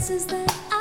chances that I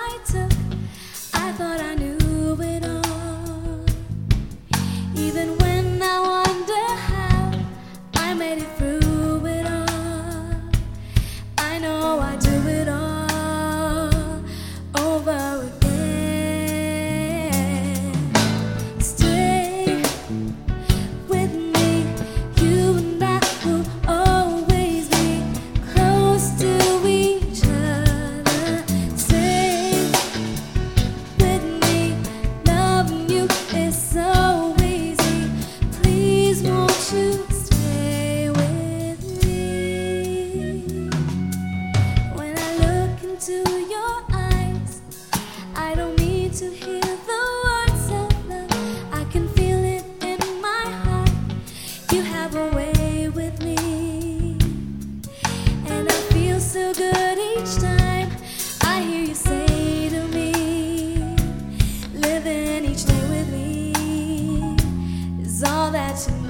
into your eyes. I don't need to hear the words of love. I can feel it in my heart. You have a way with me, and I feel so good each time I hear you say to me, "Living each day with me is all that you." Need.